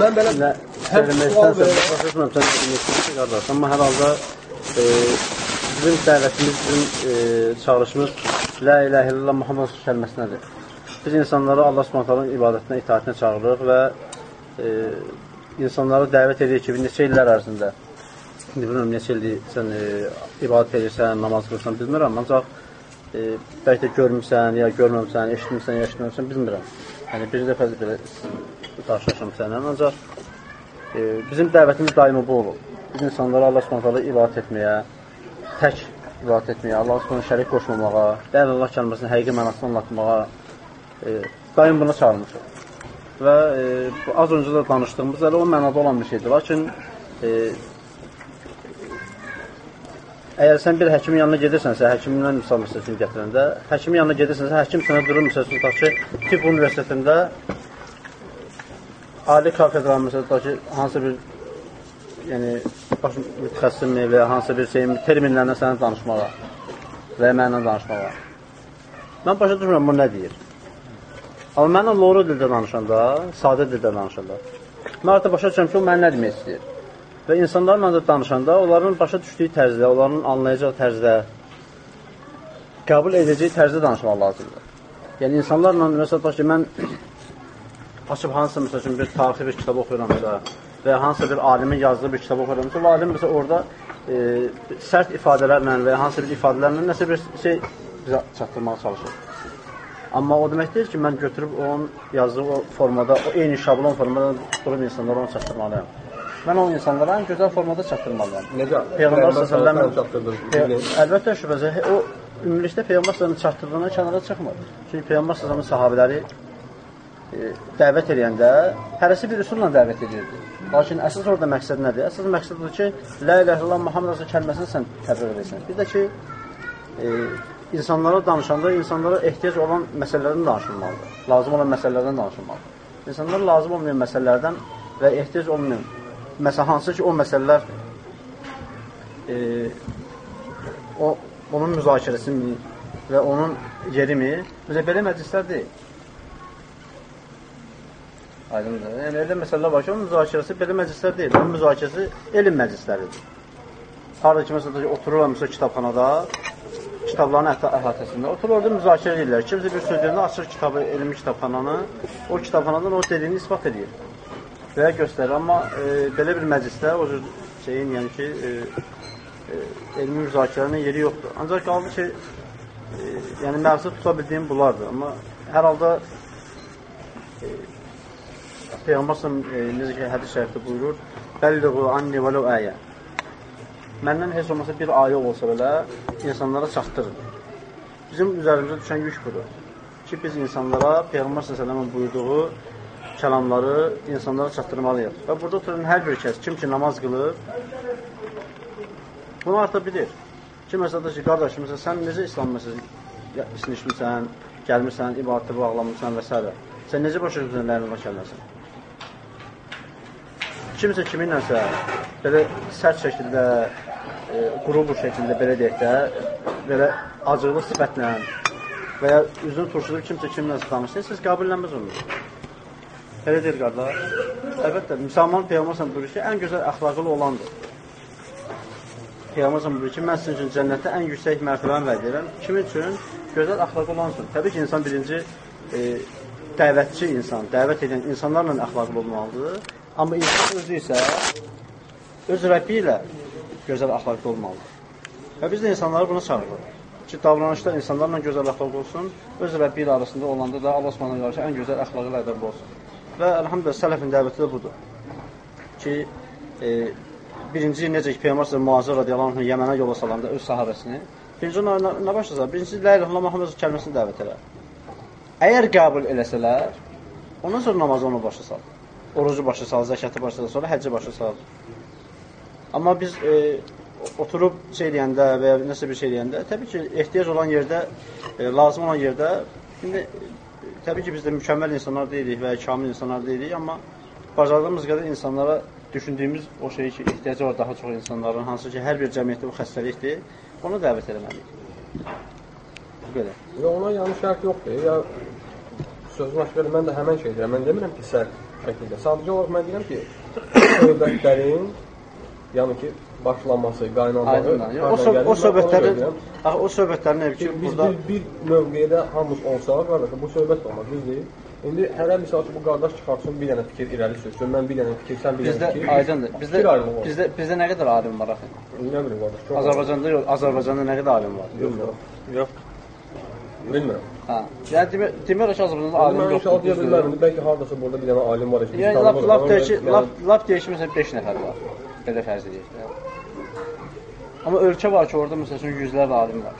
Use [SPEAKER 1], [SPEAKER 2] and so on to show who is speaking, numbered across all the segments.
[SPEAKER 1] Mən belə
[SPEAKER 2] Nə istənsəm,
[SPEAKER 1] verirəm.
[SPEAKER 2] başa sən istəyirsən qardaş. Amma hər halda e, bizim dəvətimiz, bizim e, çağırışımız La ilahe illallah Muhammed kəlməsinədir. Biz insanları Allah Subhanahu ibadətinə, itaətinə çağırırıq və e, insanları dəvət edirik ki, neçə illər ərzində indi bilmirəm neçə ildir sən e, ibadət edirsən, namaz qılırsan, bilmirəm, ancaq e, bəlkə görmüsən, ya görməmsən, eşitmirsən, ya eşitməmsən, bilmirəm. Yəni bir dəfə belə qarşılaşam səninlə, ancaq e, bizim dəvətimiz daimi bu olub. Biz insanlara Allah Subhanahu ibadət etməyə, tək ibadət etməyə, Allah Subhanahu şərik qoşmamağa, la Allah kəlməsinin həqiqi mənasını anlatmağa e, daim buna çağırmışıq. Və e, az öncə də danışdığımız elə o mənada olan bir şeydir. Lakin e, Əgər sən bir həkimin yanına gedirsənsə, həkimdən misal məsələsini gətirəndə, həkimin yanına gedirsənsə, həkim sənə durur məsələn tutaq ki, tibb universitetində ali kafedra məsələn tutaq ki, hansı bir yəni baş mütəxəssismi və ya hansı bir şeyin terminlərlə sənə danışmağa və mənlə danışmağa. Mən başa düşmürəm bu nə deyir. Amma mənlə loru dildə danışanda, sadə dildə danışanda, mən artıq başa düşürəm ki, o mənə nə demək istəyir. Və insanlarla da danışanda onların başa düşdüyü tərzdə, onların anlayacağı tərzdə, qəbul edəcəyi tərzdə danışmaq lazımdır. Yəni insanlarla məsələn ki, mən açıb hansısa məsəl üçün bir tarixi bir kitab oxuyuramsa və ya hansısa bir alimin yazdığı bir kitab oxuyuramsa, o alim məsələn orada e, sərt ifadələrlə və ya hansısa bir ifadələrlə nəsə bir şey bizə çatdırmağa çalışır. Amma o demək deyil ki, mən götürüb onun yazdığı o formada, o eyni şablon formada durub insanlara onu çatdırmalıyam. Mən o insanlara ən gözəl formada çatdırmalıyam.
[SPEAKER 1] Necə?
[SPEAKER 2] Peyğəmbər sallallahu əleyhi Əlbəttə şübhəsiz. O ümumilikdə Peyğəmbər sallallahu çatdırdığına kənara çıxmır. Çünki Peyğəmbər sallallahu sahabeləri dəvət edəndə hərəsi bir üsulla dəvət edirdi. Lakin əsas orada məqsəd nədir? Əsas məqsəd odur ki, La ilahe illallah Muhammed Rasul kəlməsini sən təbliğ edəsən. Bir də ki, e, insanlara danışanda insanlara ehtiyac olan məsələlərdən danışılmalıdır. Lazım olan məsələlərdən danışılmalıdır. İnsanlara lazım olmayan məsələlərdən və ehtiyac olmayan məsələ hansı ki o məsələlər e, o onun müzakirəsimi və onun yerimi belə məclislər deyil. Aydındır. Yəni elə məsələlər var ki, onun müzakirəsi belə məclislər deyil. Onun müzakirəsi elm məclisləridir. Harada ki, məsələn, otururlar məsələn kitabxanada, kitabların əhatə əhatəsində oturur orada müzakirə edirlər. Kimsə bir söz deyəndə açır kitabı, elmi kitabxananı, o kitabxanadan o dediyini isbat edir və göstərir. Amma e, belə bir məclisdə o cür şeyin, yəni ki, e, e, elmi müzakirənin yeri yoxdur. Ancaq qaldı ki, e, yəni məqsəd tuta bildiyim bunlardır. Amma hər halda e, Peyğəmbər e, necə ki, hədis şərifdə buyurur, Bəlliğu anni və ləv əyə. Məndən heç olmasa bir ayə olsa belə insanlara çatdırın. Bizim üzərimizə düşən yük budur. Ki, biz insanlara Peyğəmbər s.ə.v-in buyurduğu kəlamları insanlara çatdırmalıyıq. Və burada oturan hər bir kəs, kim ki namaz qılır, bunu artıq bilir. Ki, məsələn, ki, qardaş, məsələn, sən necə İslam məsələn, isinişmirsən, gəlmirsən, ibadətə bağlamırsan və s. Sən necə başa düşürsən ləyənin kəlməsin? Kimsə kiminləsə belə sərt şəkildə, e, quru şəkildə, belə deyək də, belə acıqlı sifətlə və ya üzünü turşudub kimsə kiminləsə danışsa, siz qəbulləməz onu. Elə deyil qardaş. Əlbəttə, müsəlman Peyğəmbər buyurur ki, ən gözəl əxlaqlı olandır. Peyğəmbər buyurur ki, mən sizin üçün cənnətdə ən yüksək mərtəbəni vəd edirəm. Kimin üçün? Gözəl əxlaqlı olan üçün. Təbii ki, insan birinci e, dəvətçi insan, dəvət edən insanlarla əxlaqlı olmalıdır. Amma insan özü isə öz Rəbbi ilə gözəl əxlaqlı olmalıdır. Və biz də insanları buna çağırırıq. Ki, davranışda insanlarla gözəl əxlaq olsun, öz Rəbbi ilə arasında olanda da Allah Subhanahu qarşı ən gözəl əxlaqı ilə ədəb olsun. Və əlhamdülillah sələfin dəvəti də budur. Ki, e, birinci necə ki, Peyğəmbər sallallahu Muazir radiyallahu anh Yəmənə yola salanda öz sahabəsini, birinci nə, nə başlasın? Birincisi la illallah Muhammed kəlməsini dəvət elə. Əgər qəbul eləsələr, ondan sonra namazı onu başa sal. Orucu başa sal, zəkatı başa sal, sonra həcci başa sal. Amma biz e, oturub şey deyəndə və ya nəsə bir şey deyəndə, təbii ki, ehtiyac olan yerdə, e, lazım olan yerdə, indi təbii ki, biz də mükəmməl insanlar deyilik və ya kamil insanlar deyilik, amma bacardığımız qədər insanlara düşündüyümüz o şey ki, ehtiyacı var daha çox insanların, hansı ki, hər bir cəmiyyətdə bu xəstəlikdir, onu dəvət eləməliyik. Bu qədər.
[SPEAKER 1] Ya ona yanlış şərt yoxdur. Ya sözün açıq mən də həmən şey deyirəm. Mən demirəm ki, sən şəkildə. Sadəcə olaraq mən deyirəm ki, söhbətlərin yəni ki,
[SPEAKER 2] Aydındır. Yəni, o, sö o söhbətlərin axı o söhbətlərin nə ki,
[SPEAKER 1] biz
[SPEAKER 2] burada
[SPEAKER 1] bir, bir mövqedə hamımız olsa, qardaş, bu söhbət olmaz, düzdür? İndi hərə misal ki, bu qardaş çıxartsın bir dənə fikir irəli sürsün, mən bir dənə fikir, sən bir dənə fikir.
[SPEAKER 2] aydındır. Bizdə bizdə bizdə nə qədər alim var axı?
[SPEAKER 1] Nə bilim qardaş,
[SPEAKER 2] Azərbaycanda yox, Azərbaycanda nə qədər alim var?
[SPEAKER 1] Bilmirəm.
[SPEAKER 2] Yox.
[SPEAKER 1] Bilmirəm.
[SPEAKER 2] Ha. Yəni demə demək ki, Azərbaycanda
[SPEAKER 1] Ali
[SPEAKER 2] alim
[SPEAKER 1] mən
[SPEAKER 2] yoxdur.
[SPEAKER 1] inşallah deyə bilmərəm. Bəlkə hardasa burada bir dənə alim var ki, biz
[SPEAKER 2] Yəni lap
[SPEAKER 1] tanımırıq,
[SPEAKER 2] lap
[SPEAKER 1] amma
[SPEAKER 2] deyək ki,
[SPEAKER 1] yəni-
[SPEAKER 2] lap lap deyək ki, məsələn 5 nəfər var. Belə fərz edək. Amma ölkə var ki, orada məsəl üçün yüzlərlə alim var.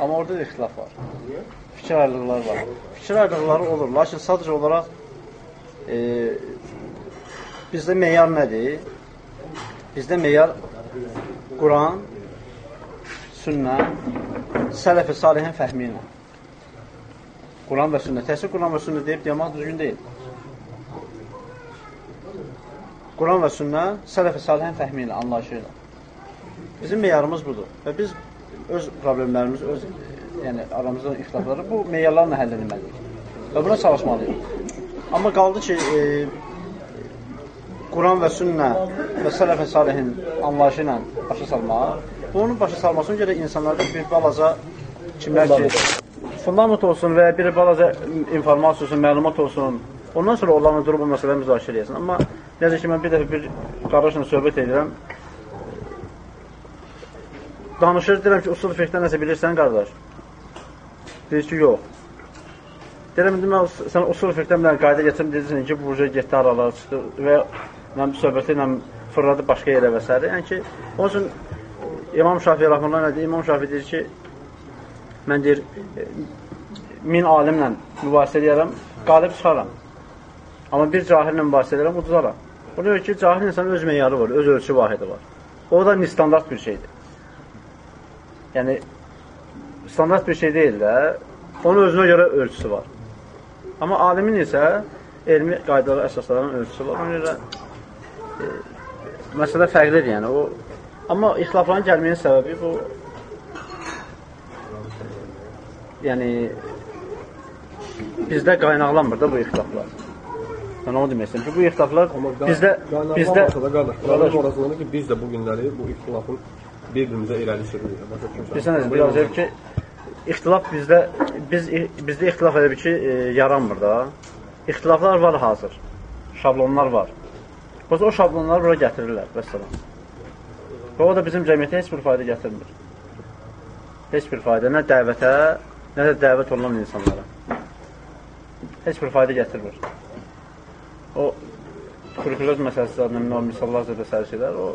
[SPEAKER 2] Amma orada da ixtilaf var. Fikir ayrılıqları var. Fikir ayrılıqları olur, lakin sadəcə olaraq e, bizdə meyar nədir? Bizdə meyar Quran, sünnə, sələf-i salihin fəhmi ilə. Quran və sünnə. Təhsil Quran və sünnə deyib demək düzgün deyil. Quran və sünnə sələf-i salihin fəhmi ilə, anlayışı ilə. Bizim meyarımız budur. Və biz öz problemlərimiz, öz yəni aramızda ixtilafları bu meyarlarla həll etməliyik. Və buna çalışmalıyıq. Amma qaldı ki, e, Quran və sünnə və sələf-i salihin anlayışı ilə başa salmaq, bunun başa salmasına görə insanlarda bir balaca kimlər ki, fundament olsun və ya bir balaca informasiya olsun, məlumat olsun. Ondan sonra onlarla durub bu məsələni müzakirə edəsin. Amma necə ki, mən bir dəfə bir qardaşla söhbət edirəm. Danışır, deyirəm ki, usul fiqhdən nəsə bilirsən, qardaş? Deyir ki, yox. Deyirəm, indi mən sən usul fiqhdən bir qayda gətirim, deyirsən ki, burca getdi aralar çıxdı və mən söhbəti ilə fırladı başqa yerə və s. Yəni ki, onun üçün İmam Şafii rəhməllah nə deyir? İmam Şafii deyir ki, mən deyir, min alimlə mübahisə edərəm, qalib çıxaram. Amma bir cahillə mübahisə edərəm, uduzaram. O deyir ki, cahil insanın öz meyarı var, öz ölçü vahidi var. O da standart bir şeydir. Yəni, standart bir şey deyil də, onun özünə görə ölçüsü var. Amma alimin isə elmi qaydalara əsaslanan ölçüsü var. Ona görə e, məsələ fərqlidir, yəni. O, amma ixtilafların gəlməyinin səbəbi bu yəni bizdə qaynaqlanmır da bu ixtilaflar. Mən onu demək istəyirəm ki, bu ixtilaflar bizdə bizdə
[SPEAKER 1] da qardaş, qardaş orasındadır ki, biz də bu günləri bu ixtilafın bir-birimizə irəli sürürük.
[SPEAKER 2] Bilirsən necə deyəcək ki, ixtilaf bizdə biz bizdə ixtilaf elə bir ki, e, yaranmır da. İxtilaflar var hazır. Şablonlar var. Biz o şablonları bura gətirirlər, vəssalam. Və o da bizim cəmiyyətə heç bir fayda gətirmir. Heç bir fayda nə dəvətə, nə də dəvət olunan insanlara. Heç bir fayda gətirmir. O kurikulyar məsələsi zaten o misallar zədə sərişlər, o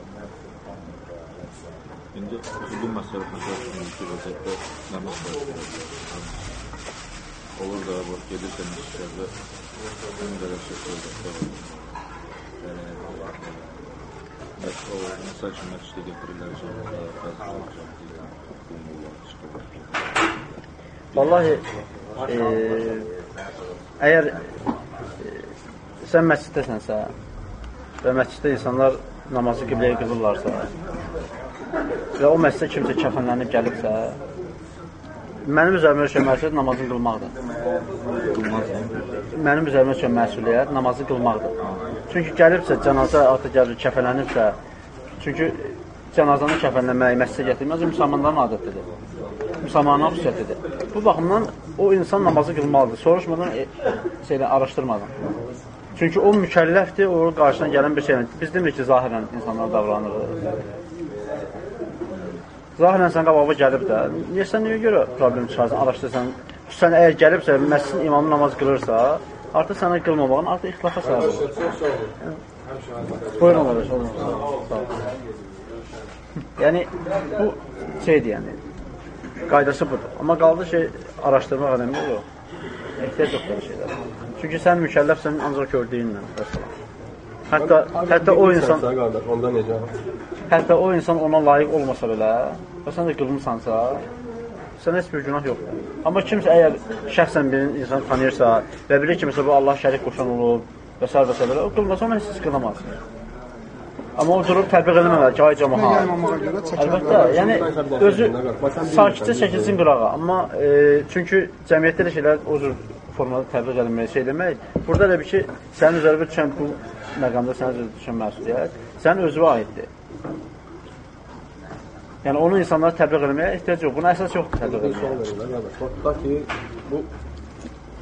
[SPEAKER 3] İndi bu məsələ məsələsindəki vəziyyətdə namaz qılır. Olur da gedirsən məsciddə ən qədər söhbətdə Məsəl olur, məsəl üçün məscidə gətirirlər cəmaata, bəzi cəmaatlar çıxırlar.
[SPEAKER 2] Vallahi e, əgər e, sən məsciddəsənsə və məsciddə insanlar namazı qibləyə qılırlarsa və o məscidə kimsə kəfənlənib gəlibsə mənim üzərimə düşən məsuliyyət namazı qılmaqdır. Mənim üzərimə düşən məsuliyyət namazı qılmaqdır. Çünki gəlibsə cənazə artıq gəlir kəfənlənibsə çünki cənazanı kəfənləmək, məscidə gətirmək müsəlmanların adətidir. Müsəlmanların xüsusiyyətidir. Bu baxımdan o insan namazı qılmalıdır. Soruşmadan, e, şeylə araşdırmadan. Çünki o mükəlləfdir, o qarşısına gələn bir şeylə. Biz demirik ki, zahirən insanlar davranır. Zahirən sən qabağa gəlib də, niyə sən niyə görə problem çıxarsan, araşdırsan, sən əgər gəlibsə, məscidin imamı namaz qılırsa, artıq sənə qılmamağın artıq ixtilafa səbəb olur. Buyurun qardaş, olun. Sağ ol. Yəni bu şeydir yəni. Qaydası budur. Amma qaldı ki, araşdırmaq önəmli olur. Ehtiyac yoxdur bu şeylərə. Çünki sən mükəlləfsən ancaq gördüyünlə. Vəssalam. Hətta hətta o insan
[SPEAKER 1] qardaş, onda necə?
[SPEAKER 2] hətta o insan ona layiq olmasa belə və sən də qılmısansa, sənə heç bir günah yoxdur. Amma kimsə əgər şəxsən bir insan tanıyırsa və bilir ki, məsələn bu Allah şərik qoşan olub və s. və s. o qılmasa onu heç siz qılamaz. Amma o durub təbliğ eləməməli ki, ay
[SPEAKER 4] çəkər.
[SPEAKER 2] Əlbəttə, yəni özü sakitcə çəkilsin qırağa. Amma e, çünki cəmiyyətdə də şeylər o cür formada təbliğ edilməyi şey demək, burada elə bir ki, sənin üzərinə düşən bu məqamda sənin üzərinə düşən məsuliyyət sənin özünə aiddir. Yəni onu insanlara təbliğ etməyə ehtiyac yox. Buna əsas yoxdur təbliğ
[SPEAKER 1] Bir
[SPEAKER 2] etməyə.
[SPEAKER 1] tutaq ki, bu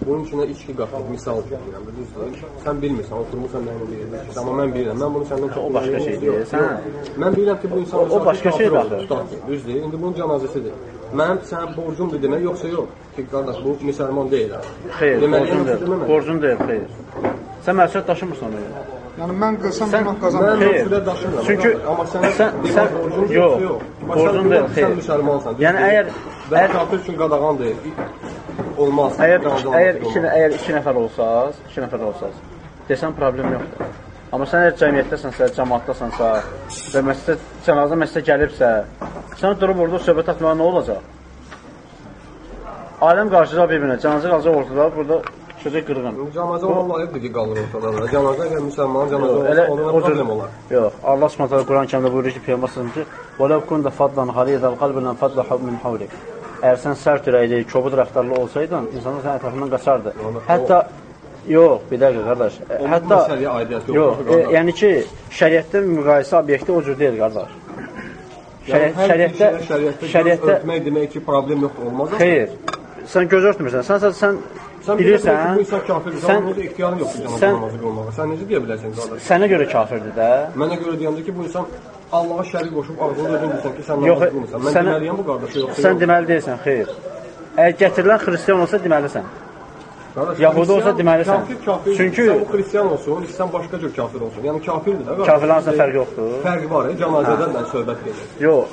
[SPEAKER 1] bunun içinə içki qatmaq, misal verirəm, düzdür? Sən bilmirsən, oturmusan mənimlə bir yerdə içirsən, amma mən bilirəm. Mən bunu səndən çox
[SPEAKER 2] O başqa şeydir, sən-.
[SPEAKER 1] Mən bilirəm ki, bu insan
[SPEAKER 2] O- başqa şeydir axı.
[SPEAKER 1] Düzdür? İndi bunun cənazəsidir. Mənim sənə borcumdur demək yoxsa yox? Ki, qardaş, bu müsəlman deyil.
[SPEAKER 2] Xeyr,
[SPEAKER 1] Deməliyəm,
[SPEAKER 2] borcun deyil. Borcun deyil, xeyr. Sən məsuliyyət daşımırsan ona.
[SPEAKER 4] Yəni mən qılsam
[SPEAKER 2] Sən-
[SPEAKER 4] günah
[SPEAKER 1] Mən
[SPEAKER 4] qazanmıram.
[SPEAKER 2] Xeyr.
[SPEAKER 1] məsuliyyət daşımıram.
[SPEAKER 2] Çünki
[SPEAKER 1] amma sən
[SPEAKER 2] sən- sən-
[SPEAKER 1] borcun
[SPEAKER 2] yox,
[SPEAKER 1] yox?
[SPEAKER 2] Borcun
[SPEAKER 1] sən
[SPEAKER 2] deyil,
[SPEAKER 1] sən
[SPEAKER 2] xeyr.
[SPEAKER 1] müsəlmansan.
[SPEAKER 2] Yəni əgər- əgər-
[SPEAKER 1] kafir üçün qadağandır. Olmaz.
[SPEAKER 2] Əgər
[SPEAKER 1] qadağan
[SPEAKER 2] əgər
[SPEAKER 1] olmaz.
[SPEAKER 2] iki, əgər iki nəfər olsaz, iki nəfər olsaz, desən problem yoxdur. Amma sən əgər cəmiyyətdəsənsə, cəmaatdasansa və məsələ cənazə məsələ gəlibsə, sən durub orada söhbət açmağa nə olacaq? Aləm qarşıda bir-birinə, cənazə qalacaq ortada, burada çözək qırğın.
[SPEAKER 1] Cənazə olan layiqdir ki, qalır ortada. da. Cənazə əgər müsəlman cənazə olsa, ona problem olar.
[SPEAKER 2] Yox, Allah Subhanahu Quran-Kərimdə buyurur ki, Peyğəmbər sallallahu əleyhi və səlləm ki, "Və law kunta faddan ghalidal qalbi lan fadda min hawlik." Əgər sən sərt ürəkli, kobud rəftarlı olsaydın, insanlar sənin ətrafından qaçardı. Hətta yox, bir dəqiqə qardaş.
[SPEAKER 1] O
[SPEAKER 2] Hətta
[SPEAKER 1] məsələyə aidiyyət yoxdur,
[SPEAKER 2] Yox, e, yəni ki, şəriətdə müqayisə obyekti o cür deyil, qardaş.
[SPEAKER 1] Yəni,
[SPEAKER 2] Şəriət,
[SPEAKER 1] bir
[SPEAKER 2] şəriətdə
[SPEAKER 1] şəriətdə,
[SPEAKER 2] şəriətdə
[SPEAKER 1] örtmək demək ki, problem yoxdur, olmaz.
[SPEAKER 2] xeyr. Sən göz örtmürsən. Sən sən, sən
[SPEAKER 1] Sən
[SPEAKER 2] bilirsən,
[SPEAKER 1] bu insan kafirdir.
[SPEAKER 2] sən-
[SPEAKER 1] Sən necə ixtiyarın yoxdur cənazə
[SPEAKER 2] sən-
[SPEAKER 1] namazı qılmağa. Sən necə deyə bilərsən qardaş?
[SPEAKER 2] sənə görə kafirdir də.
[SPEAKER 1] Mənə görə deyəndə ki, bu insan Allaha şərik qoşub özün bilirsən ki, sən namaz qılmırsan. Mən deməliyəm bu qardaşı yoxsa
[SPEAKER 2] Sən deməli deyilsən, xeyr. Əgər gətirilən xristian olsa deməlisən. Yahudi olsa deməlisən.
[SPEAKER 1] Kafir kafir.
[SPEAKER 2] Çünki-
[SPEAKER 1] sən xristian olsun, istən başqa cür kafir olsun. Yəni kafirdir də. qardaş.
[SPEAKER 2] Kafirlərin arasında fərq yoxdur.
[SPEAKER 1] Fərqi var, cənazədən də söhbət gedir.
[SPEAKER 2] Yox.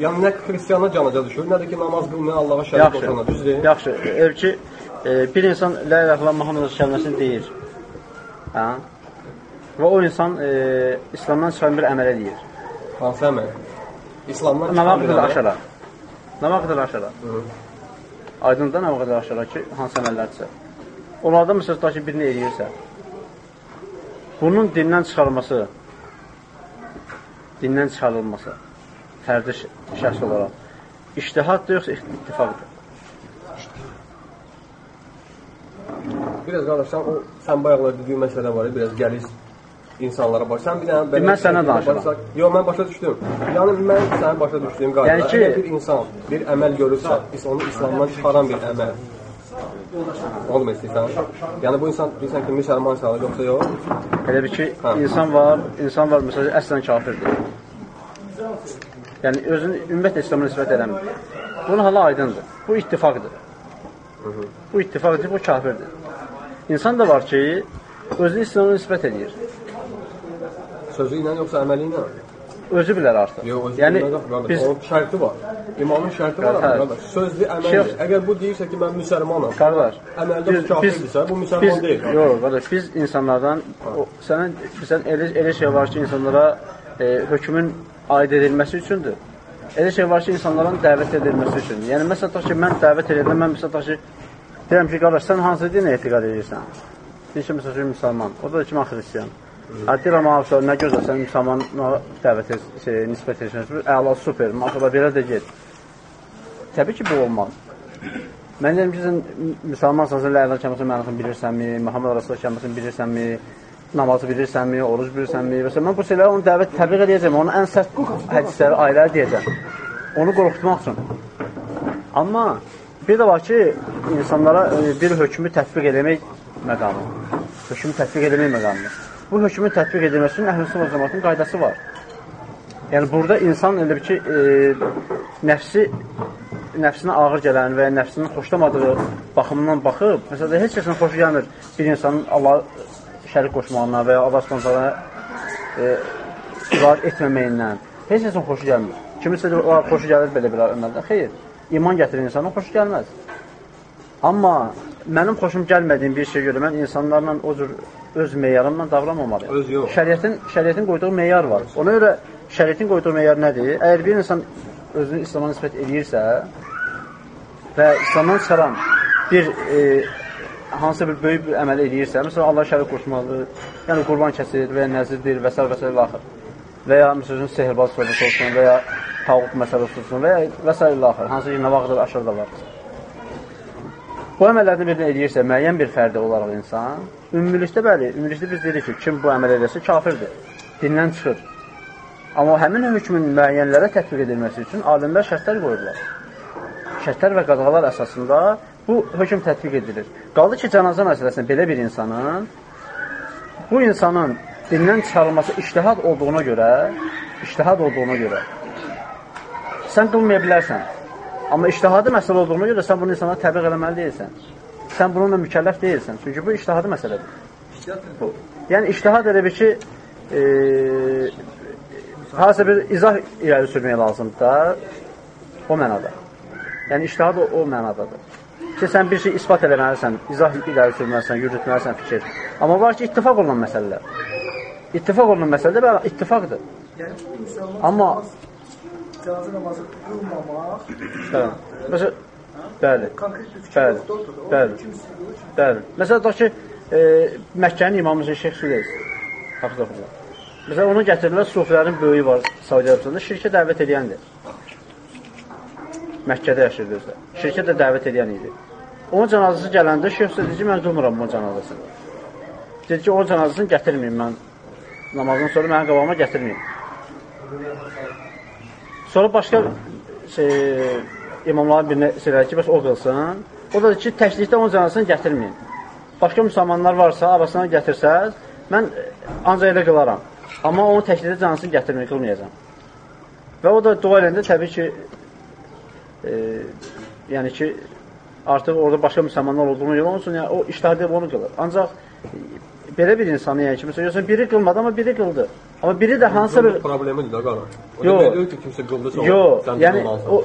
[SPEAKER 1] Yəni nə xristiana cənazə düşür, nə də ki namaz qılmayan Allaha şərik qoşana, düzdür?
[SPEAKER 2] Yaxşı. Ev ki e, bir insan la ilahe illallah Muhammed kəlməsini deyir. Hə? Və o insan e, İslamdan çıxan bir əməl edir.
[SPEAKER 1] Hansı əməl? İslamdan
[SPEAKER 2] Nə
[SPEAKER 1] çıxan
[SPEAKER 2] vaxtdır
[SPEAKER 1] əməl.
[SPEAKER 2] aşara? Nə vaxtdır aşara? Aydındır nə vaxtdır aşara ki, hansı əməllərdirsə. Onlardan məsələn tutaq ki, birini eləyirsə, bunun dindən çıxarılması, dindən çıxarılması, fərdi şəxs olaraq, iştihaddır yoxsa ittifaqdır?
[SPEAKER 1] Biraz qardaş, sən o sən bayaqlar dediyin məsələ var, biraz gəliz insanlara bax. Sən bir dənə belə
[SPEAKER 2] mən
[SPEAKER 1] şəkildə
[SPEAKER 2] danışıram.
[SPEAKER 1] Yox, mən başa düşdüm. Yəni mən sənin başa düşdüyüm qayda.
[SPEAKER 2] Yəni ki-
[SPEAKER 1] bir insan bir əməl görürsə, onu İslamdan çıxaran bir əməl. Demək istəyirsən? Yəni bu insan bilirsən ki, müsəlman insanı yoxsa yox?
[SPEAKER 2] Elə bir ki,
[SPEAKER 1] Hə.
[SPEAKER 2] insan var, insan var məsələn əslən kafirdir. Yəni özünü ümumiyyətlə İslam'a nisbət eləmir. Bunun halı aydındır. Bu ittifaqdır. Bu ittifaqdır, bu kafirdir. İnsan da var ki, özünü İslam'a nisbət edir.
[SPEAKER 1] Sözü ilə yoxsa əməli ilə?
[SPEAKER 2] Özü bilər artıq.
[SPEAKER 1] Yox, özü
[SPEAKER 2] yəni
[SPEAKER 1] qardaş.
[SPEAKER 2] biz
[SPEAKER 1] Onun şərti var. İmanın şərti var qardaş. Sözlü əməl.
[SPEAKER 2] Şey.
[SPEAKER 1] Əgər bu deyirsə ki, mən müsəlmanam.
[SPEAKER 2] qardaş,
[SPEAKER 1] Əməldə bu kafirdirsə, bu müsəlman
[SPEAKER 2] biz,
[SPEAKER 1] deyil.
[SPEAKER 2] Yox, qardaş, biz insanlardan o, sənin sən elə elə şey var ki, insanlara e, hökmün aid edilməsi üçündür. Elə şey var ki, insanların dəvət edilməsi üçündür. Yəni məsələn tutaq ki, mən dəvət edirəm, mən məsələn tutaq ki, deyirəm ki, qardaş, sən hansı dinə etiqad edirsən? Deyirsən məsələn üçün müsəlman. O da ki, mən xristian. Hə, deyirəm abi, nə gözəl sən müsəlmana dəvət et, şey, nisbət edirsən. Əla, super, maşallah belə də get. Təbii ki, bu olmaz. Mən deyirəm ki, sən müsəlmansan, sən Ləyla kəməsin mənasını bilirsənmi, Muhammed Rasulullah kəməsin bilirsənmi, namazı bilirsənmi, oruc bilirsənmi? Və mən bu şeyləri onu dəvət təbliğ edəcəm, onun ən sərt hədisləri, ayələri deyəcəm. Onu qorxutmaq üçün. Amma bir də var ki, insanlara e, bir hökmü tətbiq eləmək məqamı. Hökmü tətbiq eləmək məqamı. Bu hökmün tətbiq edilməsi üçün əhl-i sünnət cəmaatının qaydası var. Yəni burada insan elə ki, e, nəfsi nəfsinə ağır gələn və ya nəfsinin xoşlamadığı baxımından baxıb, məsələn, heç kəsin xoşu gəlmir bir insanın Allah şərik qoşmağına və ya Allah Subhanahu e, ibadə etməməyindən. Heç kəsin xoşu gəlmir. Kimisə xoşu gəlir belə belə əməldən. Xeyr, iman gətirən insanın xoşu gəlməz. Amma mənim xoşum gəlmədiyim bir şey görə mən insanlarla o cür öz meyarımla davranmamalıyam.
[SPEAKER 1] Öz yox.
[SPEAKER 2] Şəriətin şəriətin qoyduğu meyar var. Ona görə şəriətin qoyduğu meyar nədir? Əgər bir insan özünü İslam'a nisbət edirsə və İslamdan çıxaran bir e, hansısa bir böyük bir əməl edirsə, məsələn Allah şərik qoşmalı, yəni qurban kəsir və ya nəzirdir və s. və s. və axır. Və ya məsələn sehirbaz söhbət olsun və ya tağut məsələsi olsun və ya və s. ilə axır. Hansı ki, nə vaxtdır aşırı da var. bu əməllərdən birini edirsə, müəyyən bir fərdi olaraq insan, ümumilikdə bəli, ümumilikdə biz deyirik ki, kim bu əməl edirsə kafirdir, dindən çıxır. Amma həmin hökmün müəyyənlərə tətbiq edilməsi üçün alimlər şərtlər qoyurlar. Şərtlər və qadağalar əsasında bu hökm tətbiq edilir. Qaldı ki, cənazə məsələsində belə bir insanın bu insanın dindən çıxarılması iştihad olduğuna görə, iştihad olduğuna görə sən qılmaya bilərsən. Amma iştihadi məsələ olduğuna görə sən bunu insana təbliğ eləməli deyilsən. Sən bununla mükəlləf deyilsən. Çünki bu iştihadi məsələdir. Bu. Yəni iştihad elə bir ki, e, hansısa bir izah irəli sürmək lazımdır da, o mənada. Yəni iştihad o, o mənadadır. Ki, sən bir şey ispat eləməlisən, izah irəli sürməlisən, yürütməlisən fikir. Amma var ki, ittifaq olunan məsələlər. İttifaq olunan məsələdə bəli, ittifaqdır.
[SPEAKER 4] Yəni
[SPEAKER 2] Amma
[SPEAKER 4] cənazə namazı qılmamaq
[SPEAKER 2] Bəli. Məsələn, bəli. Bəli. Bəli. Bəli. Məsələn, da ki, e, Məkkənin imamı Şeyx Süleys. Hafizullah. Məsələn, onu gətirirlər, sufilərin böyüyü var Saudi Ərəbistanında, şirkə dəvət edəndir. Məkkədə yaşayırdı özü. Şirkə də dəvət edən idi. Onun cənazəsi gələndə Şeyx dedi ki, mən qılmıram onun cənazəsini. Dedi ki, onun cənazəsini gətirməyim mən. Namazdan sonra mənim qabağıma gətirməyim. Sonra başqa şey, imamların birinə söylədi ki, bəs o qılsın. O da dedi ki, təklikdə onun cənazəsini gətirməyin. Başqa müsəlmanlar varsa, arasına gətirsəz, mən ancaq elə qılaram. Amma onun təklikdə cənazəsini gətirməyin, qılmayacam. Və o da dua edəndə təbii ki, e, yəni ki, artıq orada başqa müsəlmanlar olduğunu yox, onun üçün yəni, o iştihad edib onu qılır. Ancaq e, belə bir insanı yəni ki, məsələn, görürsən, biri qılmadı, amma biri qıldı. Amma biri də hansısa bir...
[SPEAKER 1] problemidir da qardaş. O
[SPEAKER 2] Yox.
[SPEAKER 1] deyil ki, kimsə qıldısa,
[SPEAKER 2] Yox, yəni o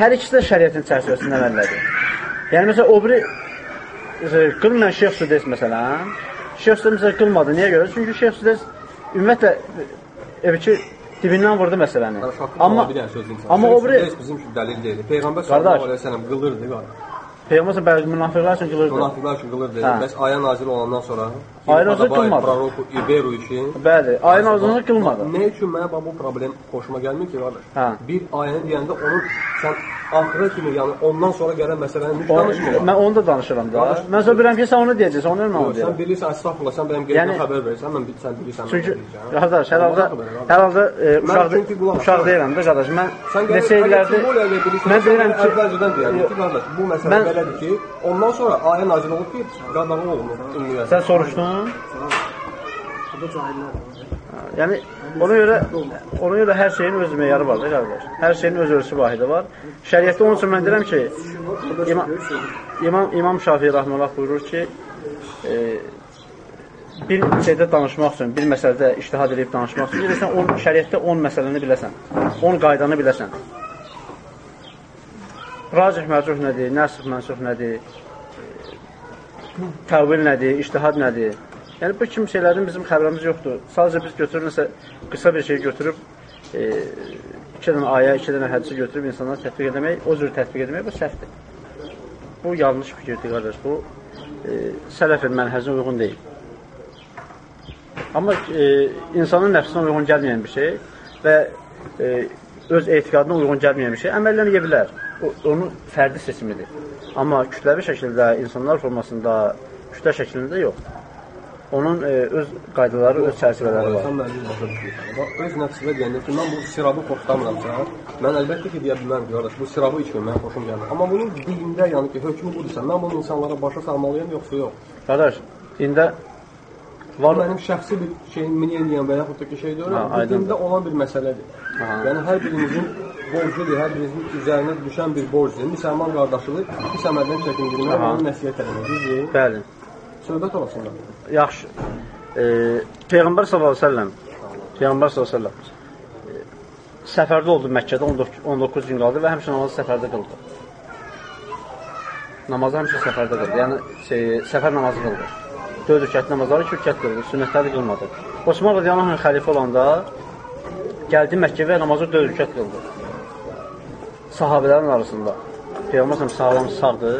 [SPEAKER 2] hər ikisi də şəriətin çərçivəsində əməllədir. Yəni məsələn o biri e, qılmayan Şeyx Südeys məsələn, Şeyx Südeys məsələn qılmadı. Niyə görə? Çünki Şeyx Südeys ümumiyyətlə evi ki dibindən vurdu məsələni. Amma
[SPEAKER 1] bir dənə söz insan.
[SPEAKER 2] amma o biri
[SPEAKER 1] bizim üçün dəlil deyil. Peyğəmbər sallallahu əleyhi və səlləm qılırdı qardaş.
[SPEAKER 2] Peyğəmbər bəzi münafiqlər üçün qılırdı.
[SPEAKER 1] Münafiqlər üçün qılırdı.
[SPEAKER 2] Hə.
[SPEAKER 1] Bəs ayə nazil olandan sonra
[SPEAKER 2] Ayə nazil qılmadı.
[SPEAKER 1] Proroku İberu üçün
[SPEAKER 2] Bəli, ayın ağzını qılmadı.
[SPEAKER 1] Nə üçün mənə bu problem xoşuma gəlmir ki, qardaş?
[SPEAKER 2] Hə.
[SPEAKER 1] Bir ayəni deyəndə onun sən axıra kimi, yəni ondan sonra gələn məsələni
[SPEAKER 2] O,
[SPEAKER 1] danışmırlar.
[SPEAKER 2] mən onu da danışıram da. Mən sonra bilirəm ki, sən onu deyəcəksən, onu mən onu
[SPEAKER 1] Yox,
[SPEAKER 2] deyirəm.
[SPEAKER 1] sən bilirsən, əstəğfurullah, sən mənim
[SPEAKER 2] Yəni-
[SPEAKER 1] xəbər verirsən, mən bil- sən bilirsən. mən
[SPEAKER 2] Çünki qardaş, hər halda hər halda e, uşaq uşaq deyirəm də qardaş. Mən neçə illərdir mən deyirəm ki,
[SPEAKER 1] əvvəlcədən deyirəm ki, qardaş, bu məsələ
[SPEAKER 2] Mən-
[SPEAKER 1] belədir ki, ondan sonra ayə nazil olub ki, qadağan olunur ümumiyyətlə.
[SPEAKER 2] sən soruşdun.
[SPEAKER 4] burada cahillər var.
[SPEAKER 2] Yəni ona görə ona görə hər şeyin öz meyarı var da qardaş. Hər şeyin öz ölçü vahidi var. Şəriətdə onun üçün mən deyirəm ki, İmam İmam, İmam Şafii rahmetullah buyurur ki, e, bir şeydə danışmaq üçün, bir məsələdə ictihad edib danışmaq üçün bilirsən, 10 şəriətdə 10 məsələni biləsən. 10 qaydanı biləsən. Racih mərcuh nədir, nəsx mənsuh nədir, təvil nədir, ictihad nədir? Yəni bu kimi şeylərdən bizim xəbərimiz yoxdur. Sadəcə biz götürür nəsə qısa bir şey götürüb e, iki dənə ayə, iki dənə hədisi götürüb insanlara tətbiq etmək, o cür tətbiq etmək bu səhvdir. Bu yanlış fikirdir qardaş. Bu e, sələfin mənhəzinə uyğun deyil. Amma e, insanın nəfsinə uyğun gəlməyən bir şey və e, öz etiqadına uyğun gəlməyən bir şey əməllənə bilər. O, onun fərdi seçimidir. Amma kütləvi şəkildə, insanlar formasında, kütlə şəklində yox. Onun e, öz qaydaları, öz çərçivələri var.
[SPEAKER 1] Sən məni başa düşürsən. Bax, öz nəfsimə deyəndə ki, mən bu sirabı xoşlamıramsa, mən əlbəttə ki, deyə bilmərəm ki, qardaş, bu sirabı içmək mənə xoşum gəlir. Amma bunun dində, yəni ki, hökmü budursa, mən bunu insanlara başa salmalıyam, yoxsa yox?
[SPEAKER 2] Qardaş, dində
[SPEAKER 1] Var mənim şəxsi bir şeyim mini eləyən və yaxud da ki, şey deyirəm, bu dində olan bir məsələdir.
[SPEAKER 2] Aha.
[SPEAKER 1] Yəni hər birimizin borcudur, hər birimizin üzərinə düşən bir borcdur. Müsəlman qardaşlığı pis əməldən çəkindirmək, onu nəsihət etmək, düzdür?
[SPEAKER 2] bəli.
[SPEAKER 1] Söhbət olasın.
[SPEAKER 2] Yaxşı. E, Peyğəmbər sallallahu əleyhi və səlləm Peyğəmbər sallallahu əleyhi və səlləm e, səfərdə oldu Məkkədə 19, 19 gün qaldı və həmişə namazı səfərdə qıldı. Namazı həmişə səfərdə qıldı. Yəni şey, səfər namazı qıldı. 4 rükət namazları 2 rükət qıldı, sünnətləri qılmadı. Osman radiyallahu anh xəlifə olanda gəldi Məkkə və namazı 4 rükət qıldı. Sahabələrin arasında Peyğəmbər sallallahu sağlam sağdı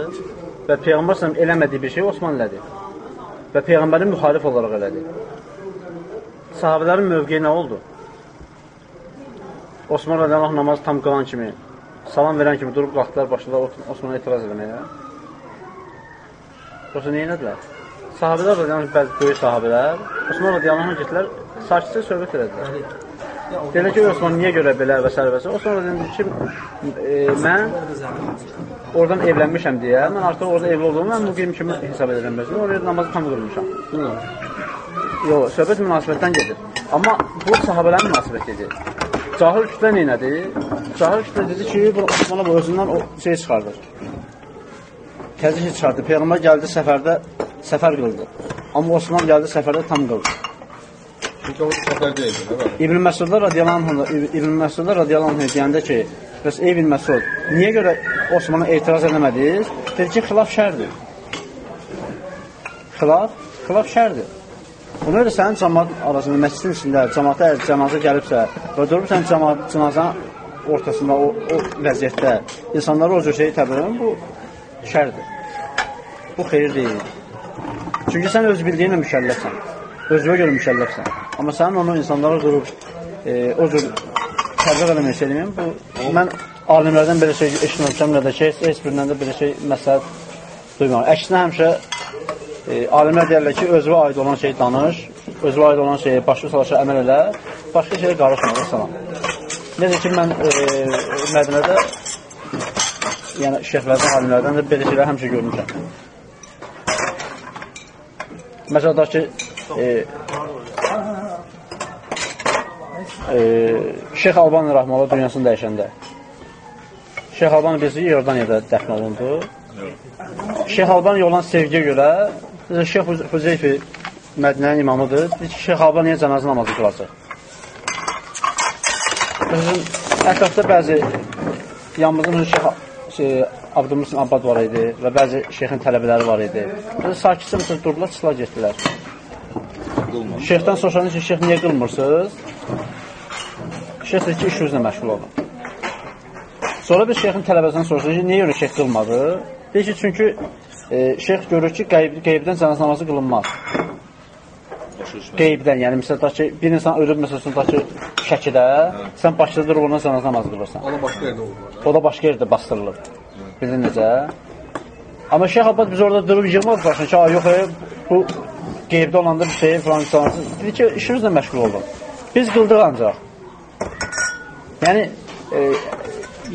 [SPEAKER 2] və Peyğəmbər sallallahu eləmədiyi bir şey Osman elədi və Peyğəmbərin müxalif olaraq elədi. Sahabələrin mövqeyi nə oldu? Osman anh namazı tam qılan kimi, salam verən kimi durub qalxdılar, başladılar Osmana etiraz eləməyə. Yoxsa nə etdilər? Sahabələr anh, bəzi böyük sahabələr Osman anh getdilər, sakitcə söhbət elədilər. Dedi ki, Osman niyə görə belə və s. və s. Osman anh ki, e, mən oradan evlənmişəm deyə, mən artıq orada evli olduğumu mən müqim kimi hesab edirəm bəzən. Oraya namazı tam qılmışam. Yox, söhbət münasibətdən gedir. Amma bu sahabələrin münasibətidir. Cahil kütlə nə elədi? Cahil kütlə dedi ki, bu Osmanlı bu özündən o şey çıxardır. Şey çıxardı. Peyğəmbər gəldi səfərdə səfər qıldı. Amma Osman gəldi səfərdə tam qıldı.
[SPEAKER 1] Çünki o səfər deyildi?
[SPEAKER 2] İbn Məsudlar radiyallahu İbn Məsudlar radiyallahu deyəndə ki, bəs ey İbn Məsud, niyə görə Osmana etiraz etmədiniz? Dedi ki, xilaf şərdir. Xilaf, xilaf şərdir. Ona görə sənin cəmaat arasında, məscidin içində, cəmaata cənazə gəlibsə və durursan cəmaat cənazanın ortasında, o, o vəziyyətdə insanlara o cür şeyi təbliğ bu şərdir. Bu xeyir deyil. Çünki sən öz bildiyinlə mükəlləfsən. Özünə görə mükəlləfsən. Amma sənin onu insanlara durub e, o cür təbliğ eləmək istədiyim, bu mən alimlərdən belə şey eşitməmişəm, nə də ki, heç, birindən də belə şey məsləhət duymaram. Əksinə həmişə e, alimlər deyirlər ki, özünə aid olan şeyi danış, özünə aid olan şeyi başqa salaşa əməl elə, başqa şeyə qarışma, salam. Necə ki, mən e, Mədinədə yəni şeyxlərdən, alimlərdən də belə şeylər həmişə görmüşəm. Məsələn, da ki, e, e, Şeyx Albani Rəhmələ dünyasını dəyişəndə Şeyx Albani bizi Yordaniyada dəfn olundu. Şeyx Albani olan sevgiyə görə Şeyx Hüzeyfi Mədinənin imamıdır. Dedi ki, Şeyx Albaniyə cənazə namazı qılacaq. Bizim ətrafda bəzi yanımızın Şeyx şey, Abdülmusin Abbad var idi və bəzi şeyxin tələbələri var idi. Biz sakitcə məsələn durdular, çıxdılar, getdilər. Şeyxdən soruşandı ki, şeyx niyə qılmırsınız? Şeyx dedi ki, iş üzrə məşğul olun. Sonra bir şeyxin tələbəsindən soruşdu ki, niyə görə şeyx qılmadı? Deyir ki, çünki e, şeyx görür ki, qeyb, qeybdən cənazə namazı qılınmaz. Qeybdən, yəni məsələn, da ki, bir insan ölüb məsələn, da ki, şəkidə, sən başda durub ona cənazə namazı qılırsan.
[SPEAKER 1] Ona başqa yerdə olur.
[SPEAKER 2] O da başqa yerdə bastırılır. Bildin necə? Amma Şeyx Abbad biz orada durub yığmadı başına ki, yox, e, bu qeybdə olanda bir şey falan insansız. Dedi ki, işimizlə məşğul olun. Biz qıldıq ancaq. Yəni, e,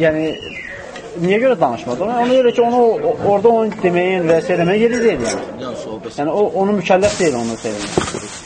[SPEAKER 2] yəni, niyə görə danışmadı? Ona, ona görə ki, onu o- orada onu deməyin və s. eləməyin yeri deyil yəni.
[SPEAKER 3] Yəni, sohbət
[SPEAKER 2] Yəni, o, onun mükəlləf deyil onu söyləmək.